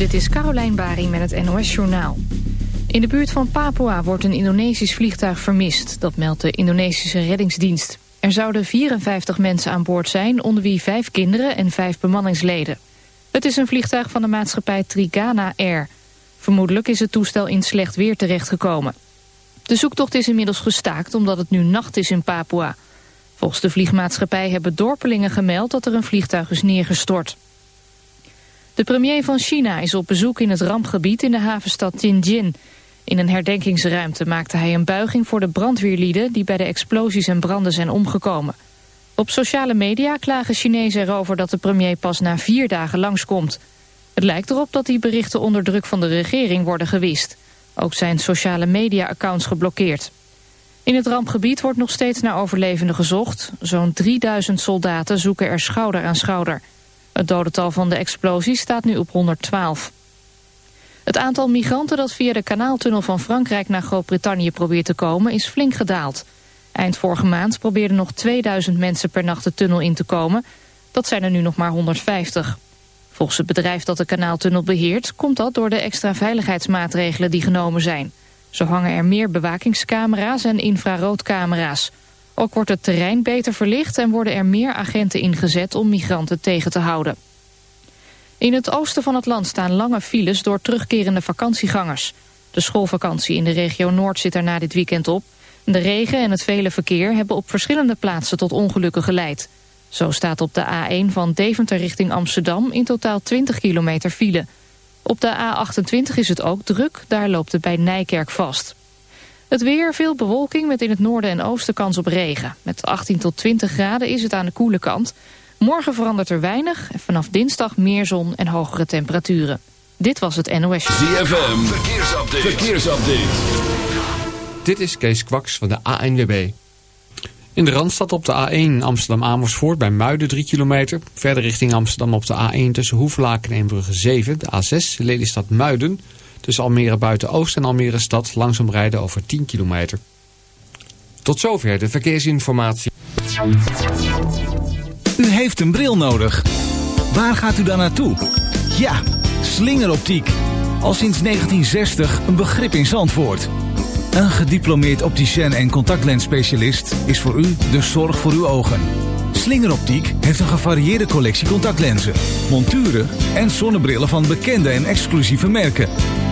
Dit is Carolijn Bari met het NOS Journaal. In de buurt van Papua wordt een Indonesisch vliegtuig vermist. Dat meldt de Indonesische reddingsdienst. Er zouden 54 mensen aan boord zijn, onder wie vijf kinderen en vijf bemanningsleden. Het is een vliegtuig van de maatschappij Trigana Air. Vermoedelijk is het toestel in slecht weer terechtgekomen. De zoektocht is inmiddels gestaakt omdat het nu nacht is in Papua. Volgens de vliegmaatschappij hebben dorpelingen gemeld dat er een vliegtuig is neergestort. De premier van China is op bezoek in het rampgebied in de havenstad Tianjin. In een herdenkingsruimte maakte hij een buiging voor de brandweerlieden... die bij de explosies en branden zijn omgekomen. Op sociale media klagen Chinezen erover dat de premier pas na vier dagen langskomt. Het lijkt erop dat die berichten onder druk van de regering worden gewist. Ook zijn sociale media-accounts geblokkeerd. In het rampgebied wordt nog steeds naar overlevenden gezocht. Zo'n 3000 soldaten zoeken er schouder aan schouder... Het dodental van de explosie staat nu op 112. Het aantal migranten dat via de kanaaltunnel van Frankrijk naar Groot-Brittannië probeert te komen is flink gedaald. Eind vorige maand probeerden nog 2000 mensen per nacht de tunnel in te komen. Dat zijn er nu nog maar 150. Volgens het bedrijf dat de kanaaltunnel beheert... komt dat door de extra veiligheidsmaatregelen die genomen zijn. Zo hangen er meer bewakingscamera's en infraroodcamera's. Ook wordt het terrein beter verlicht en worden er meer agenten ingezet om migranten tegen te houden. In het oosten van het land staan lange files door terugkerende vakantiegangers. De schoolvakantie in de regio Noord zit er na dit weekend op. De regen en het vele verkeer hebben op verschillende plaatsen tot ongelukken geleid. Zo staat op de A1 van Deventer richting Amsterdam in totaal 20 kilometer file. Op de A28 is het ook druk, daar loopt het bij Nijkerk vast. Het weer, veel bewolking met in het noorden en oosten kans op regen. Met 18 tot 20 graden is het aan de koele kant. Morgen verandert er weinig en vanaf dinsdag meer zon en hogere temperaturen. Dit was het NOS. ZFM, verkeersupdate. verkeersupdate. Dit is Kees Kwaks van de ANWB. In de Randstad op de A1 Amsterdam-Amersfoort bij Muiden 3 kilometer. Verder richting Amsterdam op de A1 tussen Hoeflaken en Brugge 7. De A6 Lelystad-Muiden Tussen Almere Buiten-Oost en Almere Stad langzaam rijden over 10 kilometer. Tot zover de verkeersinformatie. U heeft een bril nodig. Waar gaat u dan naartoe? Ja, slingeroptiek. Al sinds 1960 een begrip in Zandvoort. Een gediplomeerd opticien en contactlensspecialist is voor u de zorg voor uw ogen. Slingeroptiek heeft een gevarieerde collectie contactlenzen, monturen en zonnebrillen van bekende en exclusieve merken.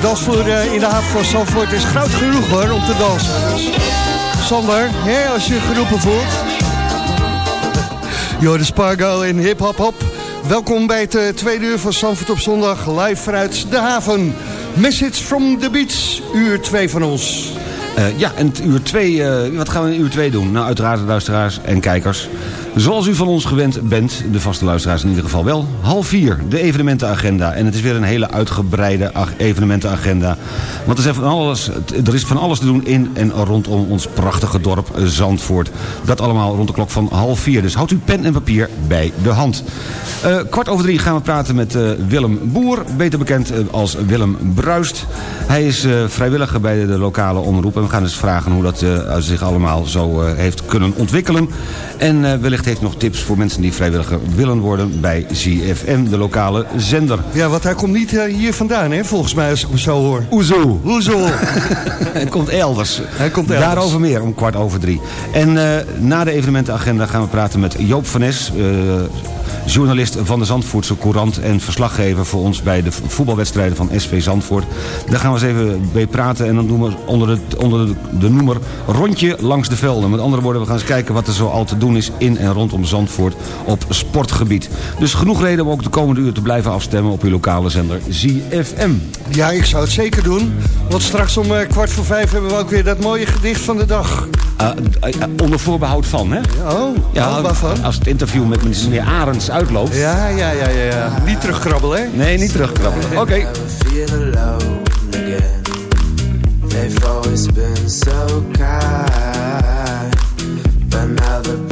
Dansvloer eh, in de haven van Zandvoort is groot genoeg hoor, om te dansen. Sander, hè, als je geroepen voelt. Joris Spargo en Hip Hop Hop. Welkom bij het uh, tweede uur van Zandvoort op zondag, live vanuit de haven. Message from the beach, uur 2 van ons. Uh, ja, en uur 2, wat gaan we in uur 2 doen? Nou, uiteraard luisteraars en kijkers. Zoals u van ons gewend bent, de vaste luisteraars in ieder geval wel... half vier, de evenementenagenda. En het is weer een hele uitgebreide evenementenagenda. Want er is, van alles, er is van alles te doen in en rondom ons prachtige dorp Zandvoort. Dat allemaal rond de klok van half vier. Dus houdt u pen en papier bij de hand. Uh, kwart over drie gaan we praten met uh, Willem Boer, beter bekend als Willem Bruist. Hij is vrijwilliger bij de lokale omroep en we gaan eens vragen hoe dat zich allemaal zo heeft kunnen ontwikkelen. En wellicht heeft nog tips voor mensen die vrijwilliger willen worden bij ZFM, de lokale zender. Ja, want hij komt niet hier vandaan, hè, volgens mij, als ik hem zo hoor. Hoezo? Hoezo? hij komt elders. Hij komt elders. Daarover meer om kwart over drie. En na de evenementenagenda gaan we praten met Joop van Nes journalist van de Zandvoortse Courant... en verslaggever voor ons bij de voetbalwedstrijden van SV Zandvoort. Daar gaan we eens even mee praten en dan doen we onder, het, onder de, de noemer rondje langs de velden. Met andere woorden, we gaan eens kijken wat er zo al te doen is in en rondom Zandvoort op sportgebied. Dus genoeg reden om ook de komende uur te blijven afstemmen op uw lokale zender ZFM. Ja, ik zou het zeker doen. Want straks om eh, kwart voor vijf hebben we ook weer dat mooie gedicht van de dag. Uh, uh, onder voorbehoud van, hè? Oh, ja, oh, waarvan? Als het interview met meneer Arends uitloopt. Ja, ja, ja, ja. ja. Niet terugkrabbelen, hè? Nee, niet terugkrabbelen. Oké. Okay. They've always been so kind But now they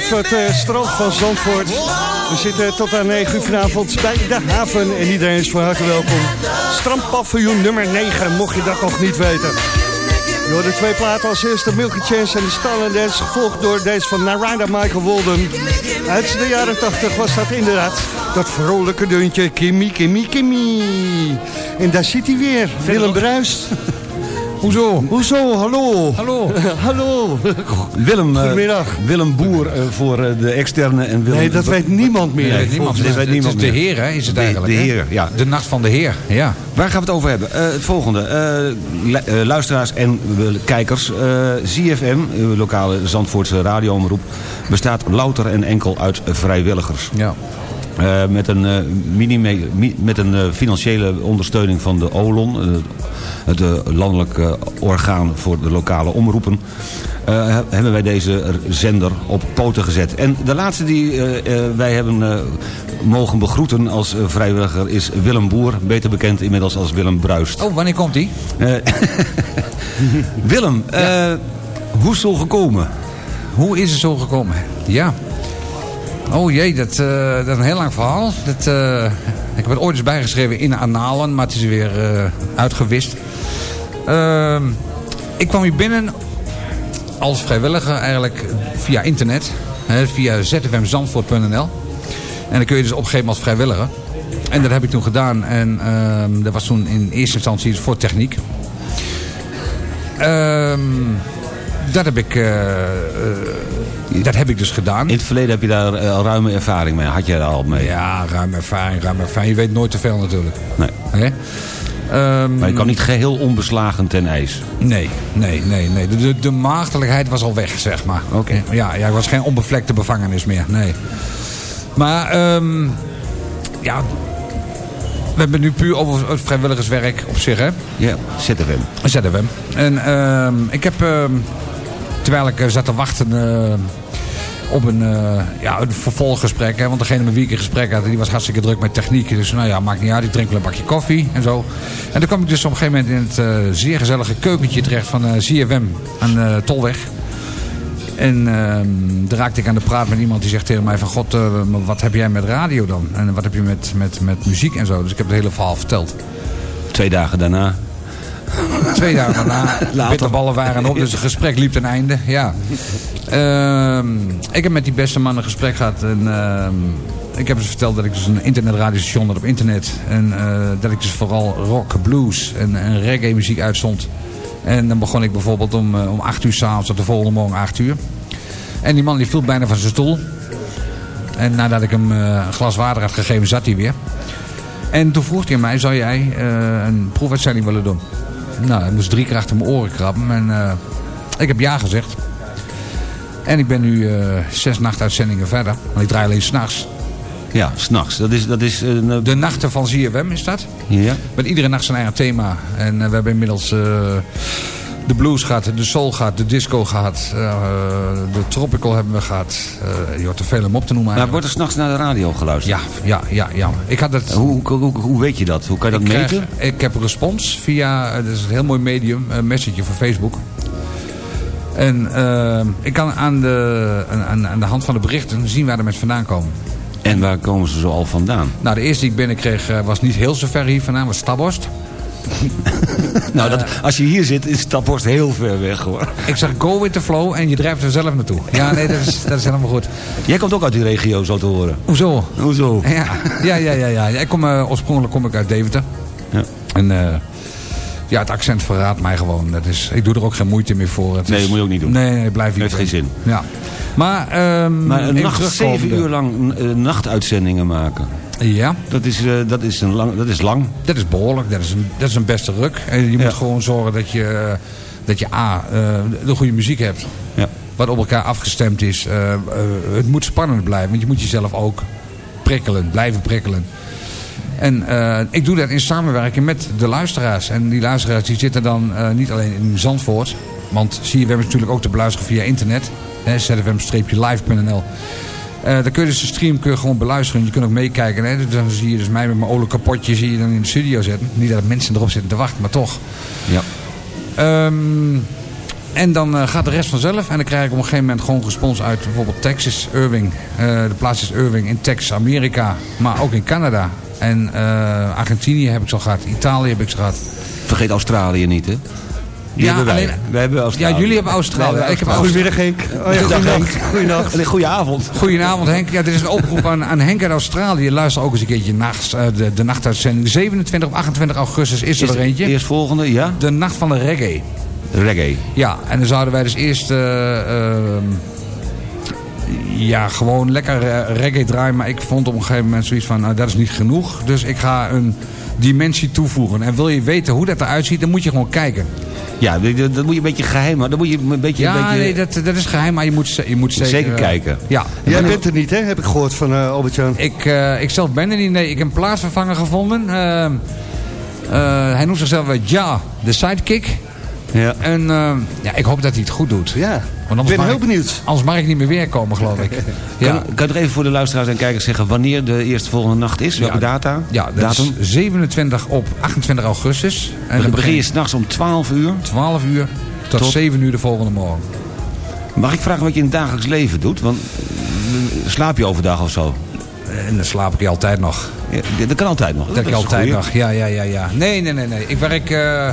vanaf het eh, strand van Zandvoort. We zitten tot aan 9 uur vanavond bij de haven en iedereen is van harte welkom. Strandpaviljoen nummer 9, mocht je dat nog niet weten. Door de twee platen als eerste Milky Chance en de Stalin gevolgd door deze van Narada Michael Walden. Uit de jaren 80 was dat inderdaad dat vrolijke deuntje Kimmy, Kimmy, Kimmy. En daar zit hij weer, Willem Bruist. Hoezo? Hoezo, hallo. Hallo. hallo. Willem, eh, Goedemiddag. Willem Boer eh, voor eh, de externe en Willem... Nee, dat weet niemand meer. Nee, niemand. Dit weet Het niemand is de meer. Heer, hè, is het De- eigenlijk. de? Heer, ja. De nacht van de Heer, ja. Waar gaan we het over hebben? Het volgende. lu- luisteraars en kijkers. eh ZFM, uw lokale Zandvoortse radioomroep... bestaat louter en enkel uit vrijwilligers. ja. Eh, met een, minime- mi- met een eh, financiële ondersteuning van de OLON... het landelijk orgaan voor de lokale omroepen... he- hebben wij deze zender op poten gezet. En de laatste die wij hebben mogen begroeten als vrijwilliger... is Willem Boer, beter bekend inmiddels als Willem Bruist. Oh, wanneer komt? Eh, Willem, hoe is het zo gekomen? Hoe is het zo gekomen? Ja. Oh jee, dat, eh, dat is een heel lang verhaal. Dat, eh, ik heb het ooit eens bijgeschreven in Analen, maar het is weer eh, uitgewist. Ehm, ik kwam hier binnen als vrijwilliger eigenlijk via internet. Hè, via zfmzandvoort.nl. En dan kun je dus opgeven als vrijwilliger. En dat heb ik toen gedaan. En ehm, dat was toen in eerste instantie voor techniek. Ehm, dat heb ik... eh, eh, dat heb ik dus gedaan. In het verleden heb je daar eh, al ruime ervaring mee. Had jij daar al mee? Ja, ruim ervaring, ruim ervaring. Je weet nooit te veel natuurlijk. Nee. Hè? Ehm, Maar je kan niet geheel onbeslagen ten ijs. Nee, nee, nee. nee. De, de, de maagdelijkheid was al weg, zeg maar. Oké. Ja, ja, ik was geen onbevlekte bevangenis meer, nee. Maar, ehm, ja... We hebben nu puur over het vrijwilligerswerk op zich, hè? Ja, ZFM. ZFM. En ehm, ik heb ehm, terwijl ik eh, zat te wachten eh, op een, eh, ja, een vervolggesprek. Hè, want degene met wie ik een gesprek had, die was hartstikke druk met techniek. Dus nou ja, maakt niet uit, ik drink wel een bakje koffie en zo. En toen kwam ik dus op een gegeven moment in het zeer gezellige keukentje terecht van eh ZFM aan eh, Tolweg. En ehm daar raakte ik aan de praat met iemand die zegt tegen mij van... God, wat heb jij met radio dan? En wat heb je met, met, met muziek en zo? Dus ik heb het hele verhaal verteld. Twee dagen daarna. Twee dagen daarna, Later. bitterballen waren op, dus het gesprek liep ten einde. Ja. Ehm, ik heb met die beste man een gesprek gehad. En, ehm, ik heb dus verteld dat ik dus een internetradiostation had op internet. En eh, dat ik dus vooral rock, blues en, en reggae muziek uitzond. En dan begon ik bijvoorbeeld om, eh, om 8 uur s'avonds tot de volgende morgen 8 uur. En die man die viel bijna van zijn stoel. En nadat ik hem eh, een glas water had gegeven, zat hij weer. En toen vroeg hij aan mij, zou jij een proefuitzending willen doen? Nou, ik moest drie keer achter mijn oren krabben. En eh, ik heb ja gezegd. En ik ben nu eh, zes nachtuitzendingen verder. Want ik draai alleen s'nachts. Ja, s'nachts. Dat is... Dat is eh, De nachten van ZFM is dat. ja. Met iedere nacht zijn eigen thema. En we hebben inmiddels de blues gehad, de soul gehad, de disco gehad. eh, de tropical hebben we gehad. Eh, je hoort er veel om op te noemen Maar wordt er s'nachts naar de radio geluisterd? Ja, ja, ja, ja. Ik had het... Hoe, hoe, hoe, hoe weet je dat? Hoe kan je dat ik, krijg- meten? ik heb een respons via, eh, dat is een heel mooi medium, een message van Facebook. En eh, ik kan aan de, aan, aan de hand van de berichten zien waar de mensen vandaan komen. En waar komen ze zo al vandaan? Nou, de eerste die ik binnenkreeg eh, was niet heel zo ver hier vandaan, was Staborst. Nou, dat, als je hier zit, is Staphorst heel ver weg hoor. Ik zeg go with the flow en je drijft er zelf naartoe. Ja, nee, dat is, dat is helemaal goed. Jij komt ook uit die regio, zo te horen. Hoezo? Hoezo? Ja, ja, ja, ja. ja. Ik kom, eh, oorspronkelijk kom ik uit Deventer. Ja. En eh, ja, het accent verraadt mij gewoon. Dat is, ik doe er ook geen moeite meer voor. Het Nee, dat moet je ook niet doen. Nee, nee, blijf niet Heeft geen zin. Ja. Maar, ehm Maar een nacht, zeven uur lang eh, nachtuitzendingen maken. Ja, Dat is, eh, dat is, een lang, dat is lang. dat is behoorlijk. Dat is een, dat is een beste ruk. En je Ja. moet gewoon zorgen dat je, dat je A, eh, de goede muziek hebt. Ja. Wat op elkaar afgestemd is. Eh, het moet spannend blijven. Want je moet jezelf ook prikkelen. Blijven prikkelen. En ik doe dat in samenwerking met de luisteraars. En die luisteraars die zitten dan niet alleen in Zandvoort. Want CFM is natuurlijk ook te beluisteren via internet. zfm-live.nl Eh dan kun je dus de stream kun je gewoon beluisteren. Je kunt ook meekijken. Hè. Dus dan zie je dus mij met mijn olie kapotje zie je dan in de studio zitten. Niet dat mensen erop zitten te wachten, maar toch. Ja. Ehm, en dan eh, gaat de rest vanzelf. En dan krijg ik op een gegeven moment gewoon respons uit bijvoorbeeld Texas, Irving. Eh, de plaats is Irving in Texas, Amerika. Maar ook in Canada. En Argentinië heb ik zo gehad. Italië heb ik zo gehad. Vergeet Australië niet, hè? Ja, alleen- wij hebben Australië. Ja, jullie hebben Australië. ik heb Australië. Goedemiddag Henk. Oh ja, goedenacht. Goedenacht. Een goede avond. Goedenavond Henk. Ja, dit is een oproep aan, aan Henk uit Australië. Luister ook eens een keertje nachts, eh, de, de nachtuitzending. 27 of 28 augustus is er Is er eentje. Eerst volgende, ja? De nacht van de reggae. Reggae. Ja, en dan zouden wij dus eerst... eh, ehm, ja, gewoon lekker eh, reggae draaien. Maar ik vond op een gegeven moment zoiets van... Nou, dat is niet genoeg. Dus ik ga een dimensie toevoegen. En wil je weten hoe dat eruit ziet... dan moet je gewoon kijken. Ja, dat, dat moet je een beetje geheim houden. Dan moet je een beetje... Ja, een beetje nee, dat, dat is geheim. Maar je moet, je moet zeker... Zeker eh, kijken. Ja. Jij bent er niet, hè? Heb ik gehoord van eh Albert-Jan. Ik, eh, ik zelf ben er niet. Nee, ik heb een plaatsvervanger gevonden. Ehm, eh, hij noemt zichzelf wel Ja, de sidekick. Ja. En ehm, ja, ik hoop dat hij het goed doet. Ja, Want ik ben heel ik- benieuwd. Anders mag ik niet meer weer komen, geloof ik. Kan, Ja, kan je nog even voor de luisteraars en kijkers zeggen wanneer de eerste volgende nacht is? Welke Ja, data? ja dat Datum? is 27 op 28 augustus. En dan begin je s'nachts om 12 uur. 12 uur tot, Tot- 7 uur de volgende morgen. Mag ik vragen wat je in het dagelijks leven doet? Want eh, slaap je overdag of zo? En dan slaap ik altijd nog. Ja, dat kan altijd nog. Dat ik is een altijd nog. Ja, ja, ja, ja. Nee, nee, nee, nee. Ik werk, eh,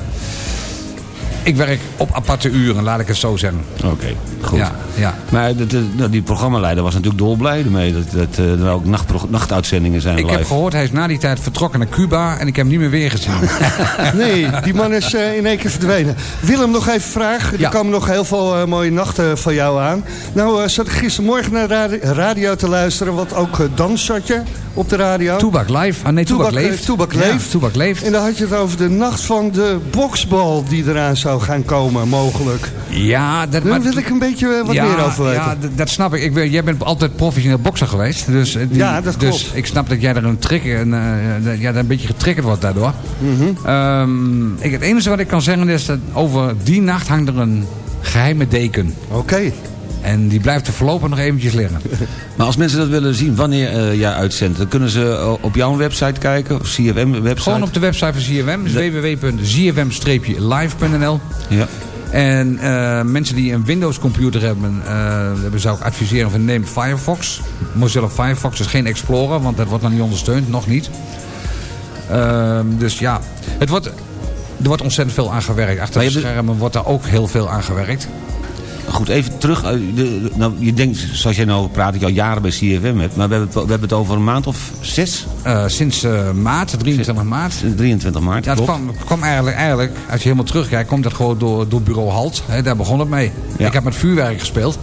ik werk op aparte uren, laat ik het zo zeggen. Oké, goed. Ja, ja. Maar dat, nou, die programmaleider was natuurlijk dolblij ermee. Dat, dat eh, er ook nachtuitzendingen zijn Ik live. heb gehoord, hij is na die tijd vertrokken naar Cuba en ik heb hem niet meer weer gezien. Nee, die man is eh, in één keer verdwenen. Willem, nog even vragen. Er Ja. komen nog heel veel eh, mooie nachten van jou aan. Nou, zat ik gistermorgen naar radi- radio te luisteren. Want ook eh, Dan zat je op de radio. Toebak live? Ah, nee, Toebak, leeft. Toebak leeft. Toebak leeft. En dan had je het over de nacht van de boksbal die eraan zou zou gaan komen, mogelijk. Ja, dat, Daar wil ik een beetje eh, wat ja, meer over weten. Ja, dat snap ik. ik jij bent altijd professioneel bokser geweest. Dus, eh, die- Ja, dat dus ik snap dat jij er een, trigger, een, eh, ja, een beetje getriggerd wordt daardoor. Mhm. Ehm, ik, het enige wat ik kan zeggen is dat over die nacht hangt er een geheime deken. Oké. En die blijft er voorlopig nog eventjes liggen. Maar als mensen dat willen zien wanneer eh, jij uitzendt... dan kunnen ze eh, op jouw website kijken, of CFM-website. Gewoon op de website van ZFM. Dus www.zfm-live.nl Ja. En eh, mensen die een Windows computer hebben, daar zou ik adviseren van neem Firefox. Mozilla Firefox is geen Explorer, want dat wordt nog niet ondersteund, nog niet. Ehm, dus ja, het wordt, er wordt ontzettend veel aan gewerkt. Achter de hebt schermen wordt daar ook heel veel aan gewerkt. Goed, even terug. eh, de- de- nou, je denkt, zoals jij nou praat, dat je al jaren bij CFM hebt. Maar we hebben het, we hebben het over een maand of zes? Eh, sinds eh, maart, 23 maart. Sinds 23 maart, Ja, het kwam, kwam eigenlijk, eigenlijk, als je helemaal terugkijkt, komt dat gewoon door, door bureau Halt. Hè, daar begon het mee. Ja. Ik heb met vuurwerk gespeeld.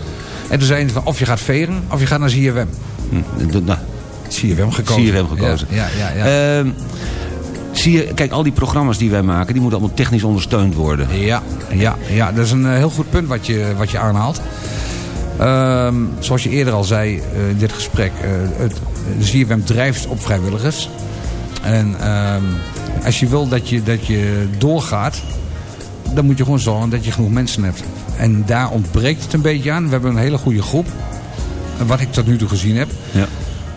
En toen zeiden ze van, of je gaat veren, of je gaat naar ZFM. Hm, nou, CFM gekozen. CFM gekozen. Ja, ja, ja. ja. Ehm, zie je, kijk, al die programma's die wij maken, die moeten allemaal technisch ondersteund worden. Ja, ja, ja, dat is een eh, heel goed punt wat je, wat je aanhaalt. Ehm, zoals je eerder al zei eh, in dit gesprek, eh, het, ZFM drijft op vrijwilligers. En ehm, als je wil dat je, dat je doorgaat, dan moet je gewoon zorgen dat je genoeg mensen hebt. En daar ontbreekt het een beetje aan. We hebben een hele goede groep, wat ik tot nu toe gezien heb. Ja.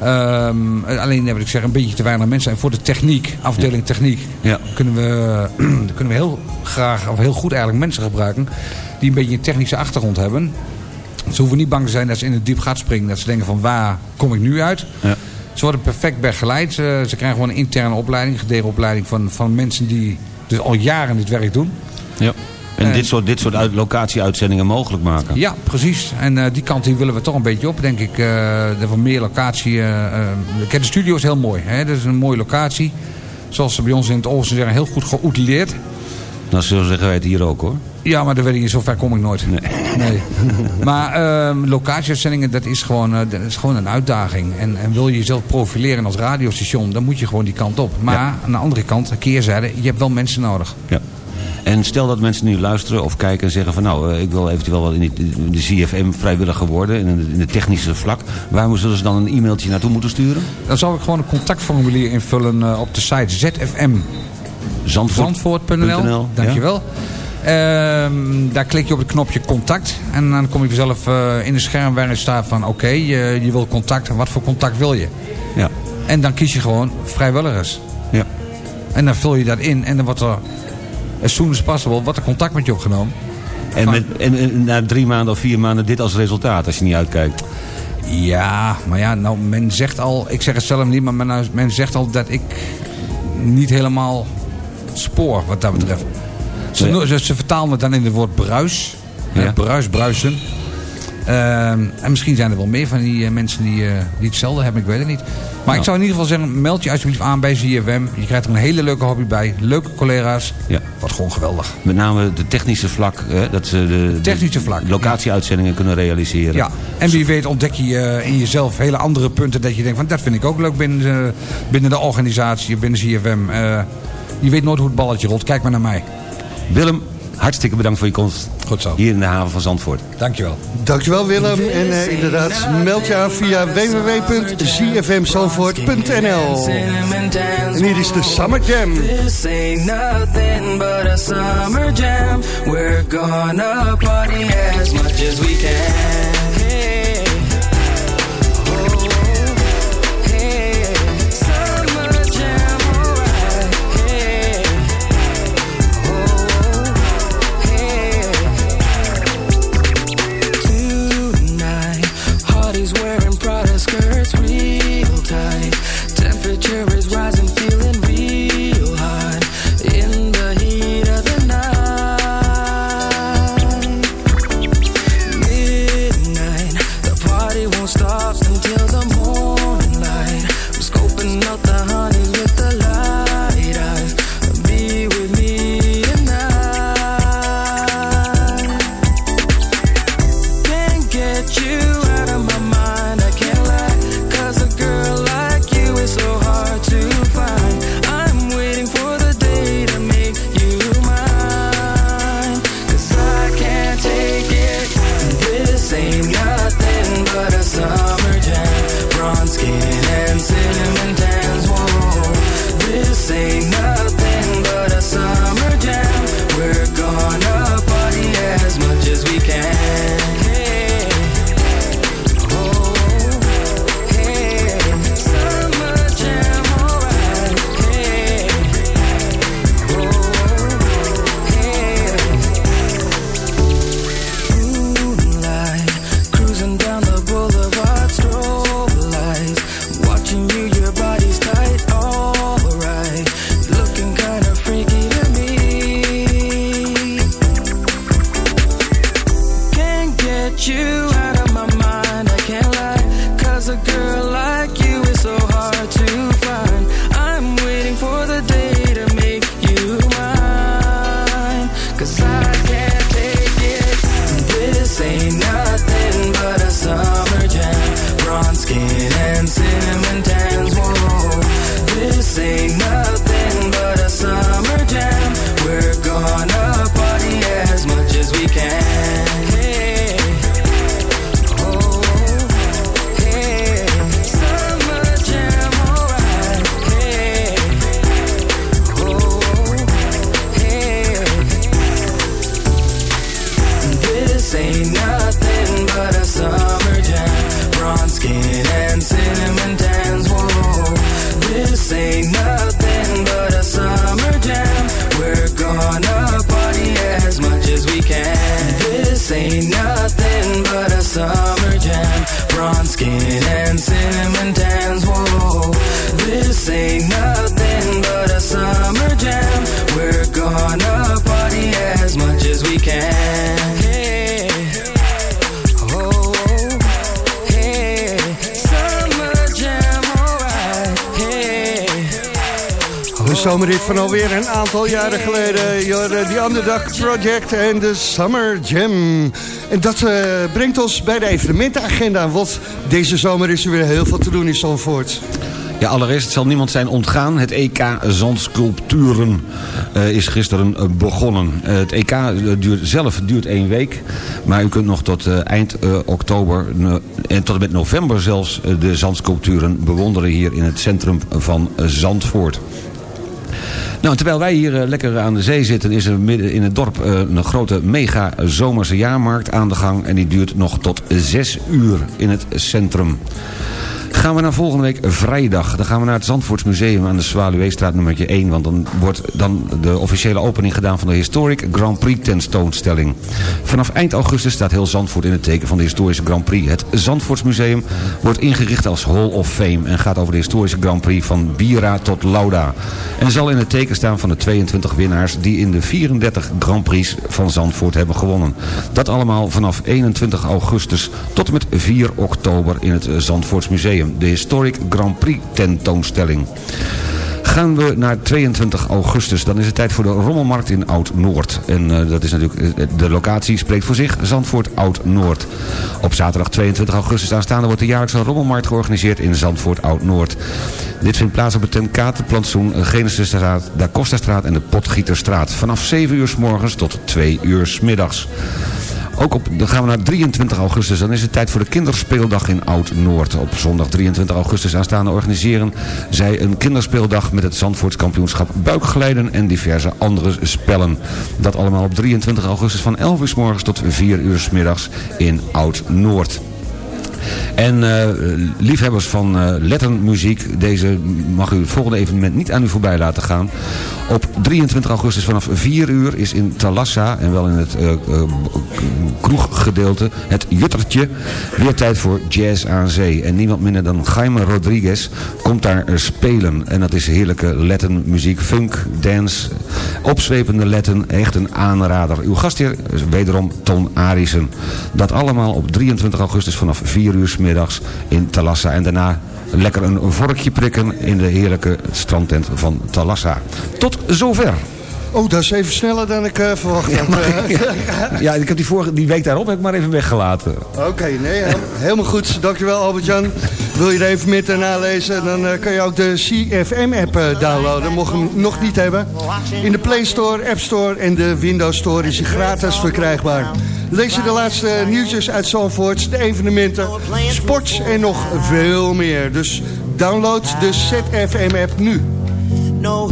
Ehm, alleen heb ik zeg een beetje te weinig mensen. En voor de techniek, afdeling techniek, Ja. kunnen, we, kunnen we heel graag, of heel goed eigenlijk mensen gebruiken die een beetje een technische achtergrond hebben. Ze hoeven niet bang te zijn dat ze in het diep gaat springen. Dat ze denken van waar kom ik nu uit? Ja. Ze worden perfect begeleid. Ze, ze krijgen gewoon een interne opleiding, gedegen opleiding van, van mensen die dus al jaren dit werk doen. Ja. En Eh. dit soort, dit soort uit, locatie-uitzendingen mogelijk maken. Ja, precies. En eh, die kant die willen we toch een beetje op, denk ik. eh er meer locatie. kijk, de studio is heel mooi. Hè? Dat is een mooie locatie. Zoals ze bij ons in het oosten zeggen, heel goed geoutileerd. Nou, zo zeggen wij het hier ook hoor. Ja, maar dat weet ik niet. Zo ver kom ik nooit. Nee. Nee. maar ehm locatieuitzendingen, dat is gewoon, dat is gewoon een uitdaging. En, en wil je jezelf profileren als radiostation, dan moet je gewoon die kant op. Maar Ja. aan de andere kant, een keerzijde, je hebt wel mensen nodig. Ja. En stel dat mensen nu luisteren of kijken en zeggen van nou, eh, ik wil eventueel wel in de CFM vrijwilliger worden, in de technische vlak. Waar zullen ze dan een e-mailtje naartoe moeten sturen? Dan zou ik gewoon een contactformulier invullen eh, op de site ZFM Zandvoort. Zandvoort.nl. Dankjewel. Ehm, daar klik je op het knopje contact. En dan kom je vanzelf eh, in de scherm waarin staat van oké, je, je wil contact. Wat voor contact wil je? Ja. En dan kies je gewoon vrijwilligers. Ja. En dan vul je dat in. En dan wordt er, as soon as possible, wordt er contact met je opgenomen. En, met, en, en na drie maanden of vier maanden dit als resultaat, als je niet uitkijkt. Ja, maar ja, nou, men zegt al, ik zeg het zelf niet, maar men, men zegt al dat ik niet helemaal spoor wat dat betreft. Ze, ze, ze vertalen het dan in het woord bruis. Ja. Bruis, bruisen. Ehm, en misschien zijn er wel meer van die eh, mensen die, eh, die hetzelfde hebben, ik weet het niet. Maar ik zou in ieder geval zeggen, meld je alsjeblieft aan bij ZFM. Je krijgt er een hele leuke hobby bij. Leuke collega's. Ja. Wordt gewoon geweldig. Met name de technische vlak, hè, dat ze de, Technische vlak, locatieuitzendingen kunnen realiseren. Ja, en wie weet ontdek je eh, in jezelf hele andere punten dat je denkt van dat vind ik ook leuk binnen de, binnen de organisatie, binnen. Eh, je weet nooit hoe het balletje rolt. Kijk maar naar mij. Willem, hartstikke bedankt voor je komst Goed zo. hier in de haven van Zandvoort. Dankjewel. Dankjewel Willem. En eh, inderdaad, meld je aan via www.zfmzandvoort.nl En hier is de Summer Jam. This ain't nothing but a summer jam. We're gonna party as much as we can. En de Summer Jam. En dat eh, brengt ons bij de evenementenagenda. Want deze zomer is er weer heel veel te doen in Zandvoort. Ja, allereerst zal niemand zijn ontgaan. Het EK Zandsculpturen eh, is gisteren eh, begonnen. Het EK duurt, zelf duurt één week. Maar u kunt nog tot eind oktober en tot en met november zelfs... de zandsculpturen bewonderen hier in het centrum van Zandvoort. Nou, terwijl wij hier eh, lekker aan de zee zitten... is er midden in het dorp eh, een grote mega zomerse jaarmarkt aan de gang... en die duurt nog tot 6 uur in het centrum. Gaan we naar volgende week vrijdag. Dan gaan we naar het Zandvoortsmuseum aan de Zwaluweestraat nummertje 1. Want dan wordt dan de officiële opening gedaan van de Historic Grand Prix tentoonstelling. Vanaf eind augustus staat heel Zandvoort in het teken van de historische Grand Prix. Het Zandvoortsmuseum wordt ingericht als Hall of Fame. En gaat over de historische Grand Prix van Bira tot Lauda. En zal in het teken staan van de 22 winnaars die in de 34 Grand Prix van Zandvoort hebben gewonnen. Dat allemaal vanaf 21 augustus tot en met 4 oktober in het Zandvoortsmuseum. De Historic Grand Prix tentoonstelling. Gaan we naar 22 augustus, dan is het tijd voor de Rommelmarkt in Oud-Noord. En eh, dat is natuurlijk, eh, de locatie spreekt voor zich, Zandvoort Oud-Noord. Op zaterdag 22 augustus aanstaande wordt de jaarlijkse Rommelmarkt georganiseerd in Zandvoort Oud-Noord. Dit vindt plaats op het Tenkatenplantsoen, Genesisstraat, Da Costastraat en de Potgieterstraat. Vanaf 7 uur s morgens tot 2 uur s middags. Ook op, dan gaan we naar 23 augustus. Dan is het tijd voor de kinderspeeldag in Oud-Noord. Op zondag 23 augustus aanstaande organiseren zij een kinderspeeldag met het Zandvoorts kampioenschap buikglijden en diverse andere spellen. Dat allemaal op 23 augustus van 11 uur s morgens tot 4 uur s middags in Oud-Noord. En eh, liefhebbers van eh lettermuziek, deze mag u het volgende evenement niet aan u voorbij laten gaan. Op 23 augustus vanaf 4 uur is in Talassa, en wel in het eh, kroeggedeelte, het Juttertje, weer tijd voor jazz aan zee. En niemand minder dan Jaime Rodriguez komt daar spelen. En dat is heerlijke lettenmuziek, funk, dance, opzwepende letten, echt een aanrader. Uw gastheer is wederom Ton Arissen. Dat allemaal op 23 augustus vanaf 4 uur 's middags in Talassa. En daarna lekker een vorkje prikken in de heerlijke strandtent van Talassa. Tot zover. Oh, dat is even sneller dan ik eh, verwacht had. Eh, Ja, ik heb die, vorige, die week daarop heb ik maar even weggelaten. Oké, nee, he- helemaal goed. Dankjewel Albert-Jan. Wil je er even meer nalezen, dan eh, kan je ook de CFM-app downloaden. Mocht je hem nog niet hebben. In de Play Store, App Store en de Windows Store is hij gratis verkrijgbaar. Lees je de laatste nieuwtjes uit Zandvoort, de evenementen, sport en nog veel meer. Dus download de ZFM-app nu. No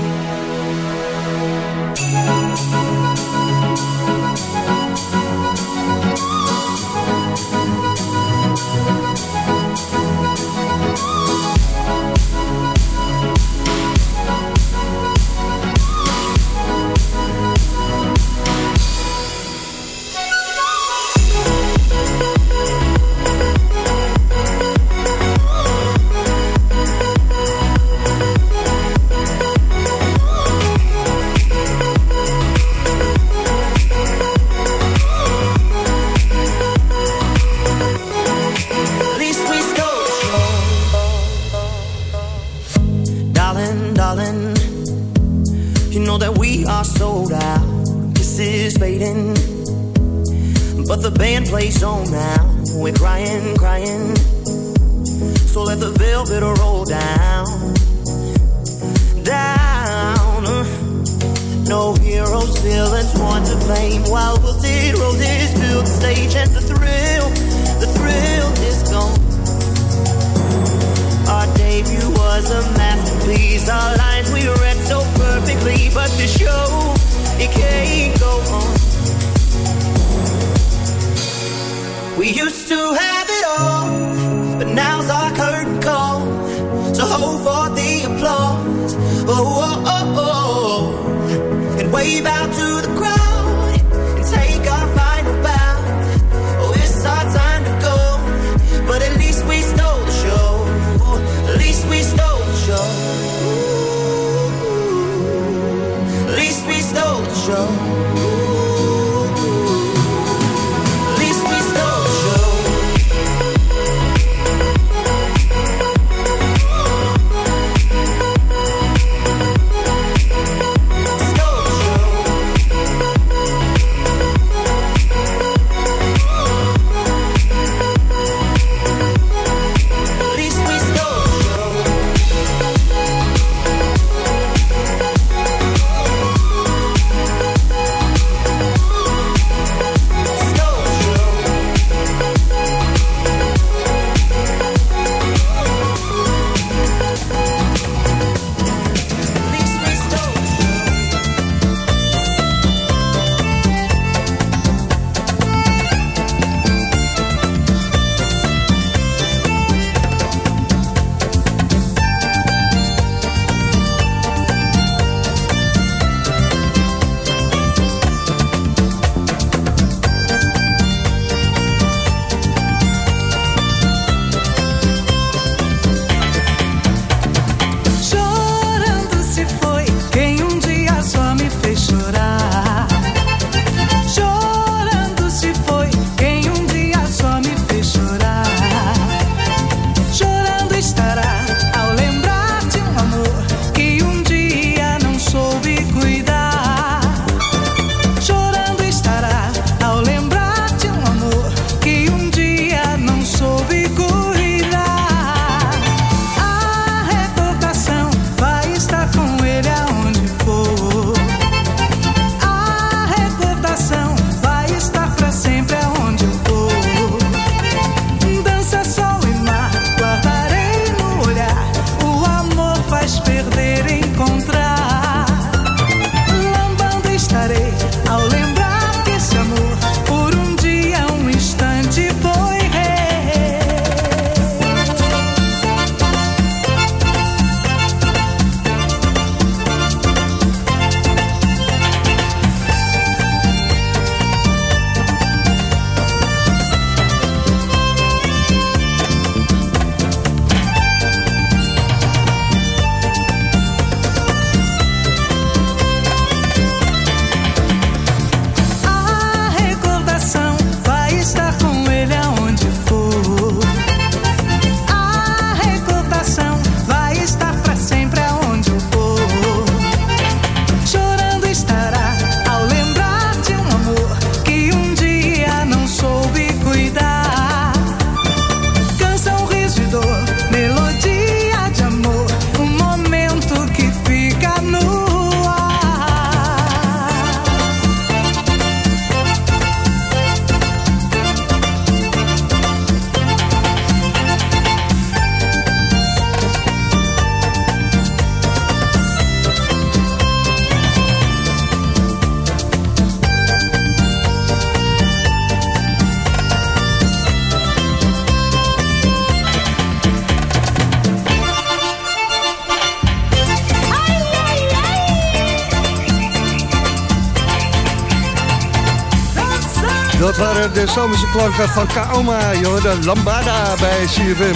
zomerse klanken van Kaoma, de Lambada bij CFM.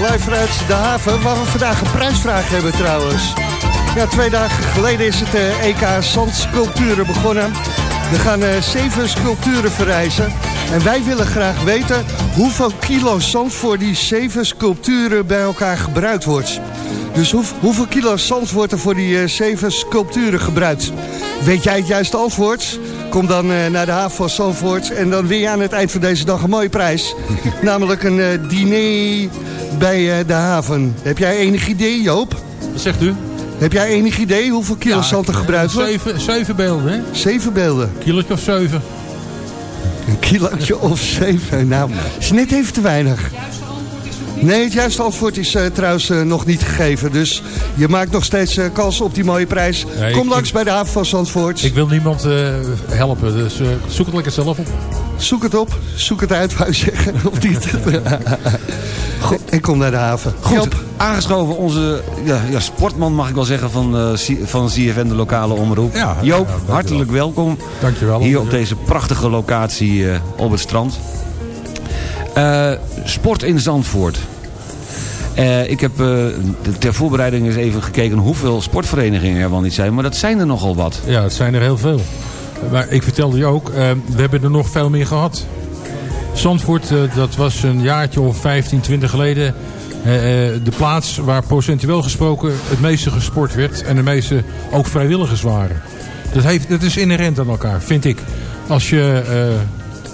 Live vanuit de haven, waar we vandaag een prijsvraag hebben trouwens. Ja, twee dagen geleden is het eh, EK Zandsculpturen begonnen. We gaan eh, zeven sculpturen verrijzen. En wij willen graag weten hoeveel kilo zand voor die zeven sculpturen bij elkaar gebruikt wordt. Dus hoeveel kilo zand wordt er voor die eh, zeven sculpturen gebruikt? Weet jij het juiste antwoord? Kom dan eh, naar de haven van Zandvoort en dan win je aan het eind van deze dag een mooie prijs. Namelijk een eh, diner bij eh, de haven. Heb jij enig idee, Joop? Wat zegt u? Heb jij enig idee hoeveel kilo zand er gebruikt? Zeven, zeven beelden, hè? Zeven beelden. Kilootje of zeven. Een kilootje of zeven. Nou, is net even te weinig. Nee, het juiste antwoord is eh, trouwens eh, nog niet gegeven. Dus je maakt nog steeds eh, kans op die mooie prijs. Nee, Kom ik- langs ik- bij de haven van Zandvoort. Ik wil niemand eh, helpen, dus zoek het lekker zelf op. Zoek het op. Zoek het uit, wou je zeggen. Of niet? en kom naar de haven. Goed, aangeschoven onze ja, ja, sportman mag ik wel zeggen van, eh, C- van ZFN, de lokale omroep. Ja, Joop, ja, dankjewel. hartelijk welkom. Dankjewel. Hier op deze prachtige locatie eh, op het strand. Eh, sport in Zandvoort. Eh, ik heb eh, ter voorbereiding eens even gekeken hoeveel sportverenigingen er wel niet zijn. Maar dat zijn er nogal wat. Ja, het zijn er heel veel. Maar ik vertelde je ook, we hebben er nog veel meer gehad. Zandvoort, dat was een jaartje of 15, 20 geleden... de plaats waar procentueel gesproken het meeste gesport werd... en de meeste ook vrijwilligers waren. Dat, heeft, dat is inherent aan elkaar, vind ik. Als je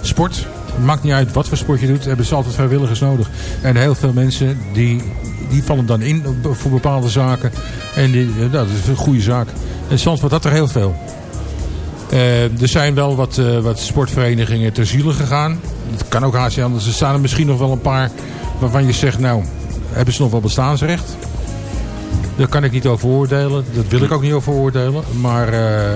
sport, maakt niet uit wat voor sport je doet... hebben ze altijd vrijwilligers nodig. En heel veel mensen die, die vallen dan in voor bepaalde zaken. En die, ja, dat is een goede zaak. En Zandvoort had er heel veel. Eh, er zijn wel wat, eh, wat sportverenigingen ter ziele gegaan. Dat kan ook haast anders. Er staan er misschien nog wel een paar waarvan je zegt... nou, hebben ze nog wel bestaansrecht? Daar kan ik niet over oordelen. Dat wil ik ook niet over oordelen. Maar eh,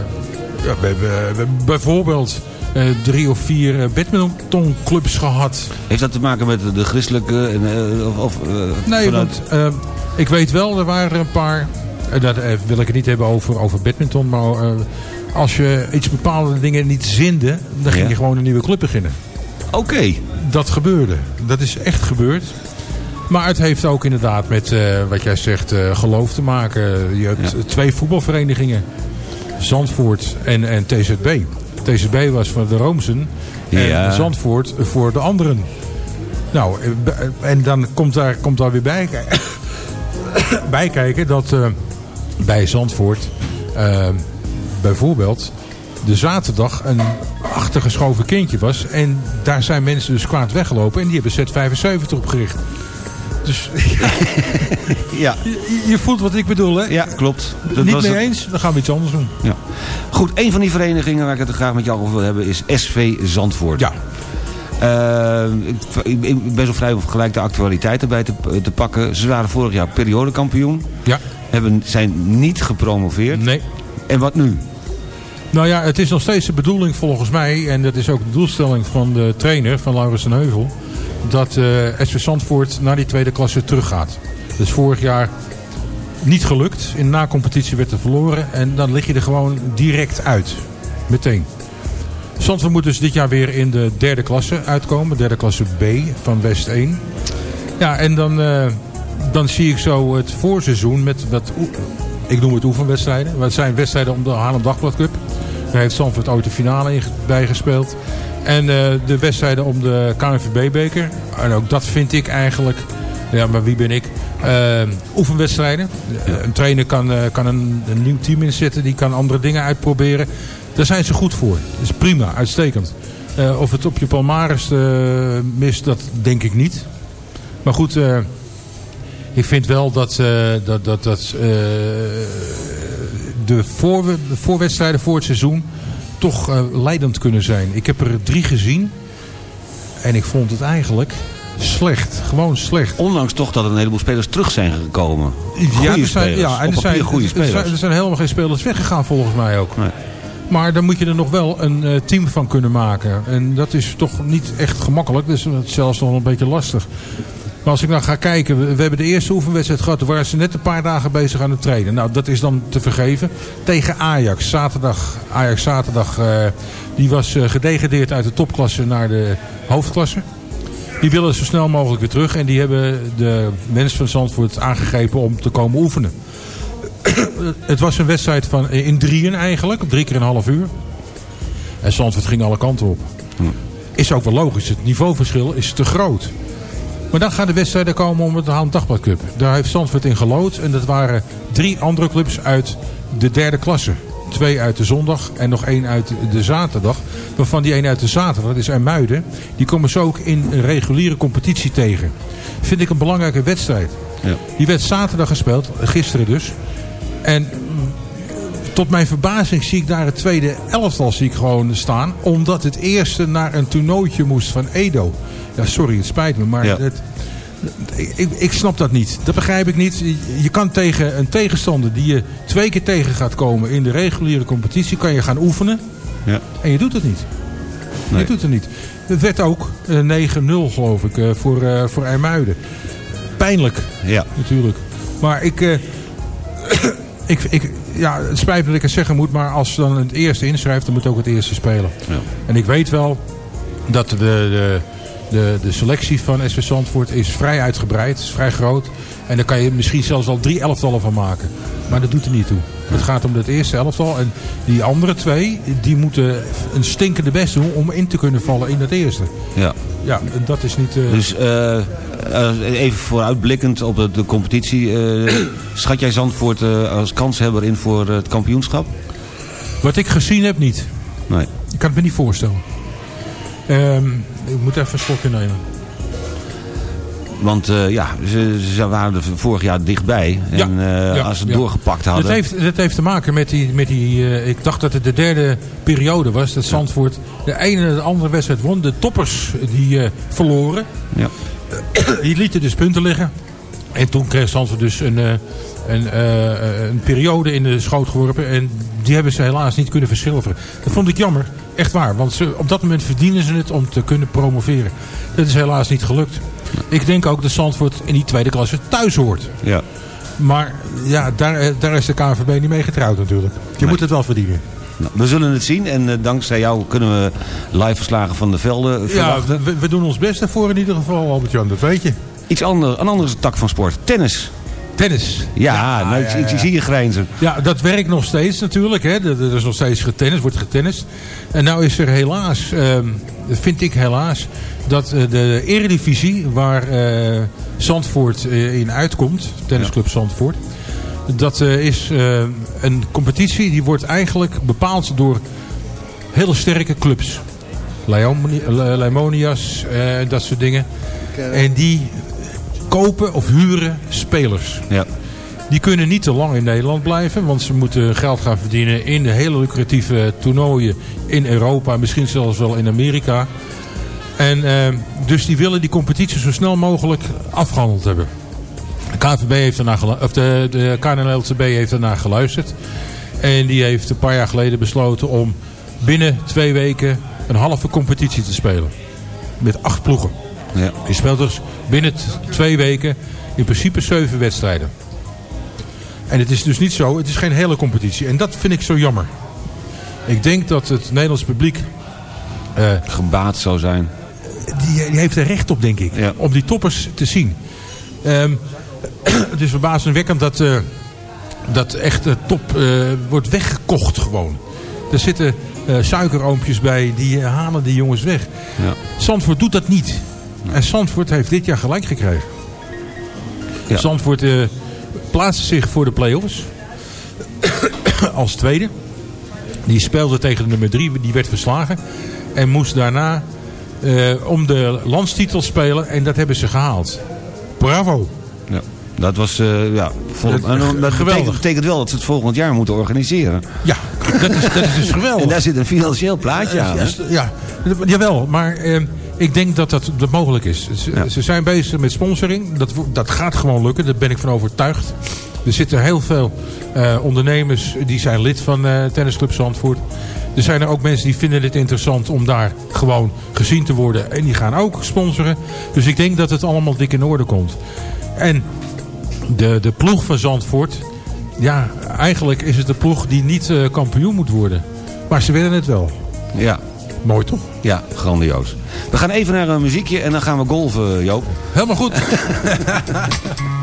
ja, we, bijvoorbeeld eh, drie of vier eh, badmintonclubs gehad. Heeft dat te maken met de christelijke... en, eh, of, eh, Nee, vanuit- want eh, ik weet wel, er waren een paar... eh, dat eh, wil ik het niet hebben over, over badminton, maar... eh, als je iets bepaalde dingen niet zinde, dan ging Ja. je gewoon een nieuwe club beginnen. Oké. Dat gebeurde. Dat is echt gebeurd. Maar het heeft ook inderdaad met, eh, wat jij zegt, eh, geloof te maken. Je hebt twee voetbalverenigingen. Zandvoort en, en TZB. TZB was voor de Roomsen. Ja. En Zandvoort voor de anderen. Nou, eh, b- en dan komt daar, komt daar weer bij, bij kijken dat eh, bij Zandvoort eh, bijvoorbeeld de zaterdag een achtergeschoven kindje was. En daar zijn mensen dus kwaad weggelopen en die hebben Z75 opgericht. Dus Ja. je, je voelt wat ik bedoel, hè? Ja, klopt. Dat Niet was mee het. eens, dan gaan we iets anders doen. Ja. Goed, een van die verenigingen waar ik het graag met jou over wil hebben is SV Zandvoort. Ja. Eh, ik, ik ben zo vrij om gelijk de actualiteit erbij te, te pakken. Ze waren vorig jaar periodekampioen. Ja. Hebben, zijn niet gepromoveerd. Nee. En wat nu? Nou ja, het is nog steeds de bedoeling volgens mij, en dat is ook de doelstelling van de trainer, van Laurens en Heuvel, dat eh SV Zandvoort naar die tweede klasse teruggaat. Dus vorig jaar niet gelukt. In de na-competitie werd er verloren. En dan lig je er gewoon direct uit. Meteen. Zandvoort moet dus dit jaar weer in de derde klasse uitkomen. Derde klasse B van West 1. Ja, en dan, eh, dan zie ik zo het voorseizoen met wat... Ik noem het oefenwedstrijden. Het zijn wedstrijden om de Haarlem Dagblad Cup. Daar heeft Zandvoort ooit de finale bij gespeeld. En eh, de wedstrijden om de KNVB-beker. En ook dat vind ik eigenlijk... Ja, maar wie ben ik? Eh, oefenwedstrijden. Een trainer kan, eh, kan een, een nieuw team inzetten. Die kan andere dingen uitproberen. Daar zijn ze goed voor. Dat is prima, uitstekend. Of het op je palmares mist, dat denk ik niet. Maar goed, ik vind wel dat, dat, dat, dat de, voor, de voorwedstrijden voor het seizoen toch eh, leidend kunnen zijn. Ik heb er drie gezien. En ik vond het eigenlijk slecht. Gewoon slecht. Ondanks toch dat er een heleboel spelers terug zijn gekomen. Goeie Ja, er zijn, ja, en er zijn, goede er zijn- spelers. Er zijn helemaal geen spelers weggegaan volgens mij ook. Nee. Maar dan moet je er nog wel een eh, team van kunnen maken. En dat is toch niet echt gemakkelijk. Dus het is zelfs nog een beetje lastig. Maar als ik nou ga kijken, we, we hebben de eerste oefenwedstrijd gehad. Toen waren ze net een paar dagen bezig aan het trainen. Nou, dat is dan te vergeven. Tegen Ajax. Zaterdag. Ajax zaterdag. eh, die was eh, gedegradeerd uit de topklasse naar de hoofdklasse. Die willen zo snel mogelijk weer terug. En die hebben de mensen van Zandvoort aangegrepen om te komen oefenen. Het was een wedstrijd van, in drieën eigenlijk. Drie keer een half uur. En Zandvoort ging alle kanten op. Is ook wel logisch. Het niveauverschil is te groot. Maar dan gaan de wedstrijden komen om het Haan Dagblad Cup. Daar heeft Zandvoort in gelood. En dat waren drie andere clubs uit de derde klasse. twee uit de zondag en nog één uit de zaterdag. Waarvan die één uit de zaterdag, dat is IJmuiden. Die komen ze ook in een reguliere competitie tegen. Vind ik een belangrijke wedstrijd. Ja. Die werd zaterdag gespeeld, gisteren dus. En tot mijn verbazing zie ik daar het tweede elftal zie ik gewoon staan. Omdat het eerste naar een toernooitje moest van Edo. Ja, sorry, het spijt me, maar Ja. het, ik, ik snap dat niet. Dat begrijp ik niet. Je- kan tegen een tegenstander die je twee keer tegen gaat komen in de reguliere competitie, kan je gaan oefenen. Ja. En je doet het niet. Nee. Je doet het niet. Het werd ook eh, 9-0 geloof ik eh, voor, eh voor IJmuiden. Pijnlijk Ja. natuurlijk. Maar ik, eh, ik, ik, ja, het spijt me dat ik het zeggen moet, maar als dan het eerste inschrijft, dan moet ook het eerste spelen. Ja. En ik weet wel dat de, de, de, de selectie van SV Zandvoort is vrij uitgebreid, is vrij groot. En daar kan je misschien zelfs al drie elftallen van maken. Maar dat doet er niet toe. Het gaat om het eerste elftal. En die andere twee, die moeten een stinkende best doen om in te kunnen vallen in het eerste. ja. Ja, dat is niet... eh, Dus eh, eh, even vooruitblikkend op de, de competitie. schat jij Zandvoort als kanshebber in voor het kampioenschap? Wat ik gezien heb, niet. Nee. Ik kan het me niet voorstellen. Ehm, ik moet even een slokje nemen. Want eh, ja, ze, ze waren er vorig jaar dichtbij. En eh, ja, als ze het ja. doorgepakt hadden... Dat heeft, dat heeft te maken met die... Met die eh, ik dacht dat het de derde periode was. Dat Zandvoort de ene en de andere wedstrijd won. De toppers die verloren. Ja. Die lieten dus punten liggen. En toen kreeg Zandvoort dus een, een, een periode in de schoot geworpen. En die hebben ze helaas niet kunnen verzilveren. Dat vond ik jammer. Echt waar. Want ze, op dat moment verdienen ze het om te kunnen promoveren. Dat is helaas niet gelukt. Ik denk ook dat Zandvoort in die tweede klasse thuis hoort. Ja. Maar ja, daar, eh, daar is de KNVB niet mee getrouwd natuurlijk. Je moet het wel verdienen. Nou, we zullen het zien en eh, dankzij jou kunnen we live verslagen van de velden Ja, verwachten. we, we doen ons best daarvoor in ieder geval, Albert-Jan. Dat weet je. Iets anders, een andere tak van sport. Tennis. Tennis. Ja, nou, ik, ja, ik ja. zie je grijnzen. Ja, dat werkt nog steeds natuurlijk. Hè. Er, er is nog steeds getennis, wordt getennist. En nou is er helaas, ehm, vind ik helaas, dat eh, de eredivisie waar eh, Zandvoort eh, in uitkomt, tennisclub Zandvoort, dat is een competitie die wordt eigenlijk bepaald door hele sterke clubs. Leimonias, dat soort dingen. En die kopen of huren spelers. Ja. Die kunnen niet te lang in Nederland blijven, want ze moeten geld gaan verdienen in de hele lucratieve toernooien in Europa, misschien zelfs wel in Amerika. En eh, dus die willen die competitie zo snel mogelijk afgehandeld hebben. De KVB heeft ernaar of de, de KNLCB heeft ernaar geluisterd. En die heeft een paar jaar geleden besloten om binnen twee weken een halve competitie te spelen. Met acht ploegen. Ja. Je speelt dus binnen twee weken in principe zeven wedstrijden. En het is dus niet zo, het is geen hele competitie. En dat vind ik zo jammer. Ik denk dat het Nederlands publiek, eh, Gebaat zou zijn. Die, die heeft er recht op denk ik, Ja. om die toppers te zien. Ehm, het is verbazingwekkend dat, eh dat echt de top eh, wordt weggekocht gewoon. Er zitten eh, suikeroompjes bij, die eh, halen die jongens weg. Ja. Zandvoort doet dat niet. En Zandvoort heeft dit jaar gelijk gekregen. Ja. Zandvoort eh, plaatste zich voor de play-offs. Als tweede. Die speelde tegen de nummer drie. Die werd verslagen. En moest daarna eh, om de landstitel spelen. En dat hebben ze gehaald. Bravo. Ja. Dat was, eh, ja, vol- Dat- dat geweldig. betekent, betekent wel dat ze het volgend jaar moeten organiseren. Ja, dat is, dat is dus geweldig. En daar zit een financieel plaatje aan. hè? Ja, ja, jawel, maar eh, ik denk dat dat, dat mogelijk is. Ze, Ja. ze zijn bezig met sponsoring. Dat, dat gaat gewoon lukken, daar ben ik van overtuigd. Er zitten heel veel eh, ondernemers die zijn lid van eh Tennisclub Zandvoort. Er zijn er ook mensen die vinden het interessant om daar gewoon gezien te worden. En die gaan ook sponsoren. Dus ik denk dat het allemaal dik in orde komt. En de, de ploeg van Zandvoort... Ja, eigenlijk is het de ploeg die niet eh, kampioen moet worden. Maar ze willen het wel. Ja. Mooi toch? Ja, grandioos. We gaan even naar een muziekje en dan gaan we golven, Joop. Helemaal goed.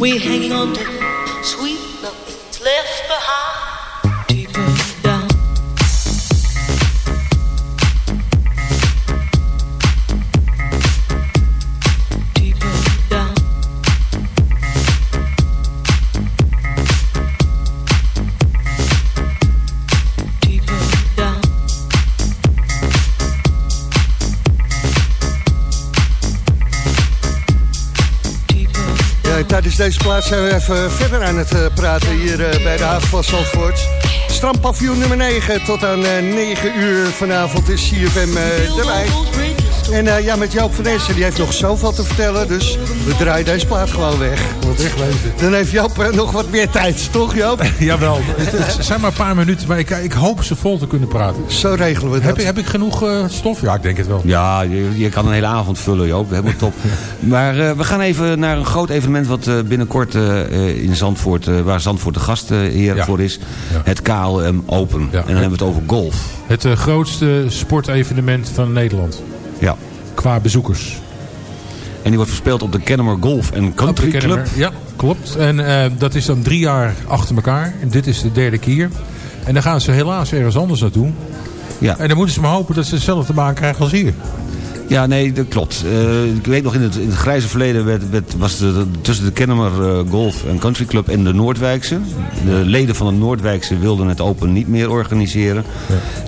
we're hanging on to deze plaats zijn we even verder aan het eh, praten hier eh, bij de haven van Zandvoort. Strandpavioen nummer 9 tot aan eh, 9 uur vanavond is CFM eh, erbij. En eh, ja, met Joop van Essen, die heeft nog zoveel te vertellen. Dus we draaien deze plaat gewoon weg. Dan heeft Joop eh, nog wat meer tijd, toch Joop? Jawel, het het zijn maar een paar minuten, maar ik, ik hoop ze vol te kunnen praten. Zo regelen we dat. Heb, ik- heb ik genoeg eh, stof? Ja, ik denk het wel. Ja, je, je kan een hele avond vullen, Joop. Helemaal top. Maar eh, we gaan even naar een groot evenement... wat eh, binnenkort in Zandvoort... eh, waar Zandvoort de gastheer Ja. voor is. Het KLM Open. En dan hebben we het over golf. Het eh, grootste sportevenement van Nederland. Ja. Qua bezoekers. En die wordt verspeeld op de Kennemer Golf en Country Club. Ja, klopt. En eh, dat is dan drie jaar achter elkaar. En dit is de derde keer. En dan gaan ze helaas ergens anders naartoe. Ja. En dan moeten ze maar hopen dat ze dezelfde baan krijgen als hier. Ja, nee, dat klopt. Eh, ik weet nog, in het, in het grijze verleden werd, werd- was de, tussen de Kennemer eh, Golf en Country Club en de Noordwijkse. De leden van de Noordwijkse wilden het Open niet meer organiseren.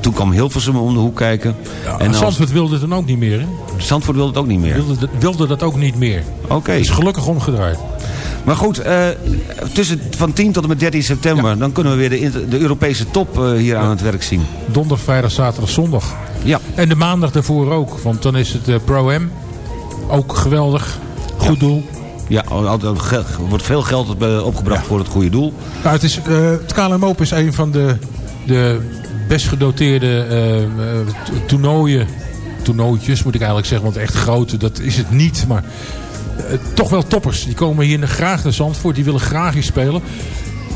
Toen kwam Hilversum om de hoek kijken. En als- Zandvoort wilde het dan ook niet meer. Hè? Zandvoort wilde het ook niet meer. Wilde, dat- wilde dat ook niet meer. Oké. Is gelukkig omgedraaid. Maar goed, eh, tussen van 10 tot en met 13 september... dan kunnen we weer de, de Europese top hier aan het werk zien. Donderdag, vrijdag, zaterdag, zondag. Ja. En de maandag daarvoor ook. Want dan is het eh, Pro-M. Ook geweldig. Goed doel. Ja, er wordt veel geld eh, opgebracht voor het goede doel. Nou, het, is, eh, het KLM Open is een van de, de best gedoteerde to- toernooien. Toernooitjes moet ik eigenlijk zeggen. Want echt grote, dat is het niet. Maar toch wel toppers. Die komen hier graag naar Zandvoort. Die willen graag hier spelen.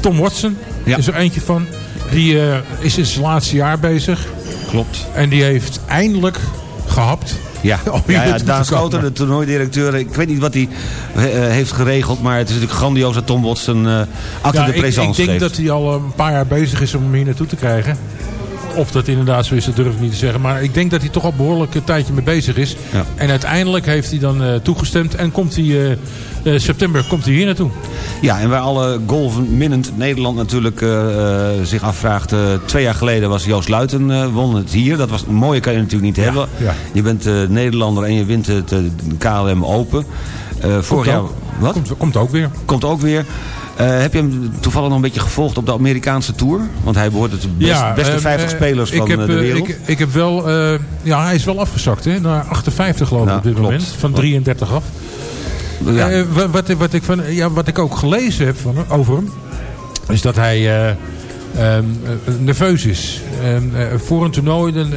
Tom Watson is er eentje van. Die is in zijn laatste jaar bezig. Klopt. En die heeft eindelijk gehapt. Ja, ja, Daan. Schouten, de toernooidirecteur. Ik weet niet wat hij eh, heeft geregeld. Maar het is natuurlijk grandioos dat Tom Watson eh acte Ja, de ik, ik présence denk geeft. dat hij al een paar jaar bezig is om hem hier naartoe te krijgen. Of dat inderdaad zo is, dat durf ik niet te zeggen. Maar ik denk dat hij toch al behoorlijk een tijdje mee bezig is. Ja. En uiteindelijk heeft hij dan eh, toegestemd. En komt hij, eh, eh, september komt hij hier naartoe. Ja, en waar alle golfminnend Nederland natuurlijk zich afvraagt. twee jaar geleden was Joost Luiten, won het hier. Dat was een mooie kan je natuurlijk niet hebben. ja. Je bent Nederlander en je wint het KLM Open. Vorig jaar... Wat? Komt, komt ook weer. Komt ook weer. Eh, heb je hem toevallig nog een beetje gevolgd op de Amerikaanse Tour? Want hij behoort tot de best- beste eh, 50 eh, spelers van heb, eh, de wereld. Ik, ik heb wel... ja, hij is wel afgezakt hè, naar 58 geloof ik Ja, op dit klopt. moment. Van 33 af. Ja. Wat, wat, ik van, ja, wat ik ook gelezen heb van, over hem... is dat hij eh, ehm, eh, nerveus is. En, eh, voor een toernooi dan,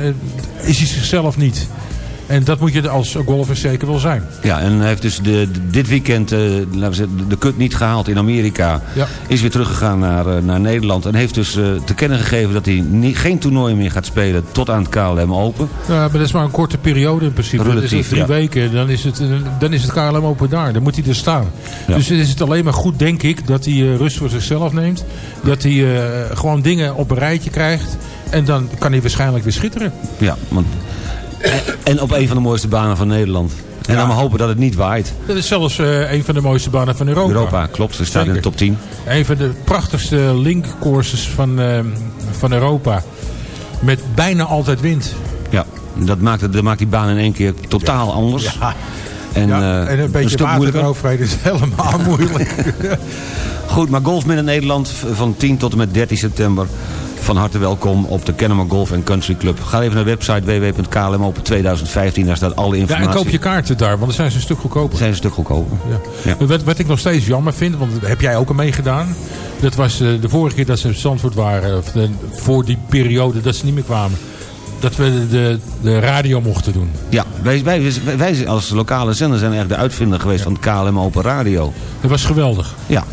is hij zichzelf niet. En dat moet je als golfer zeker wel zijn. Ja, en hij heeft dus de, dit weekend eh, laten we zeggen, de cut niet gehaald in Amerika. Ja. Is weer teruggegaan naar, eh, naar Nederland. En heeft dus eh, te kennen gegeven dat hij niet, geen toernooi meer gaat spelen tot aan het KLM Open. Ja, maar dat is maar een korte periode in principe. dat is drie ja. weken. Dan is, het, dan is het KLM open daar. Dan moet hij er staan. Ja. Dus is het alleen maar goed, denk ik, dat hij rust voor zichzelf neemt. Dat hij gewoon dingen op een rijtje krijgt. En dan kan hij waarschijnlijk weer schitteren. Ja, want, en op een van de mooiste banen van Nederland. En dan maar hopen dat het niet waait. Dat is zelfs eh, een van de mooiste banen van Europa. Europa, klopt. Ze staat in de top 10. Een van de prachtigste linkcourses van, eh, van Europa. Met bijna altijd wind. Ja, dat maakt, het, dat maakt die baan in één keer totaal anders. En, Ja, eh, en een beetje stuk water eroverheen is helemaal moeilijk. Goed, maar Golf Midden Nederland van 10 tot en met 13 september. Van harte welkom op de Kennemer Golf Country Club. Ga even naar de website www.klmopen2015. Daar staat alle Ja, informatie. en koop je kaarten daar, want dan zijn ze een stuk goedkoper. zijn een stuk goedkoper. Ja. Wat, wat ik nog steeds jammer vind, want heb jij ook al meegedaan. Dat was eh, de vorige keer dat ze in Zandvoort waren, of de- voor die periode dat ze niet meer kwamen. Dat we de, de, radio mochten doen. Ja, wij, wij, wij, wij als lokale zender zijn eigenlijk de uitvinder geweest van het KLM Open Radio. Dat was geweldig. Ja.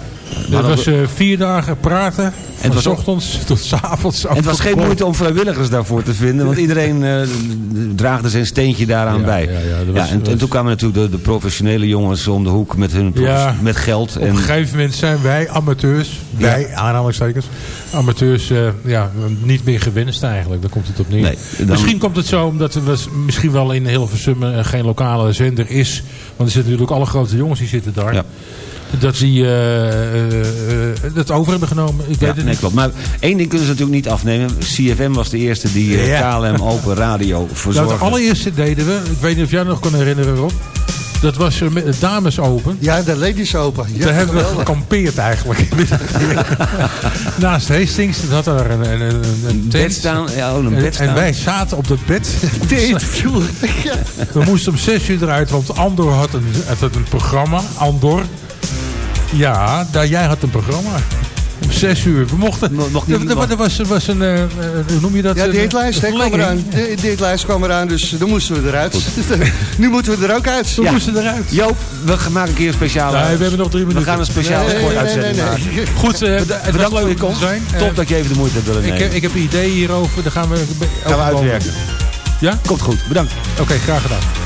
Dat was eh, vier dagen praten, van was ochtends tot s avonds. En het was geen moeite om vrijwilligers daarvoor te vinden, want iedereen eh, draagde zijn steentje daaraan Ja, bij. ja, ja, dat was- en, toen kwamen natuurlijk de, de professionele jongens om de hoek met hun met geld. Op En, een gegeven moment zijn wij amateurs, wij aanhalingstekens, amateurs eh, ja, niet meer gewenst eigenlijk. Daar komt het op neer. Nee, dan- Misschien komt het zo omdat er was, misschien wel in Hilversum eh, geen lokale zender is. Want er zitten natuurlijk alle grote jongens die zitten daar. Dat die eh, eh, eh, dat over hebben genomen. Ik ja, weet het nee, niet. klopt. Maar één ding kunnen ze natuurlijk niet afnemen. CFM was de eerste die eh, Ja. KLM Open Radio Nou, verzorgde. het allereerste deden we, ik weet niet of jij nog kan herinneren Rob. Dat was eh, met de dames open. Ja, de ladies open. Ja, Daar hebben we gekampeerd eigenlijk. Naast Hastings, dat had er een, een, een, een bed tent. staan. Ja, oh, een En- bed staan. En wij zaten op dat bed. We moesten om zes uur eruit, want Andor had een, had een programma. Andor. Ja, daar, jij had een programma. Om zes uur. We mochten... Mo- mocht niet- er, er- er was, er was een... eh, eh, hoe noem je dat? Ja, Een- de een kwam eraan. De, hitlijst kwam eraan, dus dan moesten we eruit. nu moeten we er ook uit. We moesten eruit. Joop, we gaan- maken een keer een speciale... Nee, we hebben nog drie we minuten. gaan een speciale Nee, nee, sportuitzending nee, nee, maken. Goed, eh, het was Bedankt voor je komst. zijn. Top Eh, dat je even de moeite hebt willen ik, nemen. heb- ik heb een idee hierover. Daar gaan we... Gaan we uitwerken. Ja? Komt goed, bedankt. Oké, graag gedaan.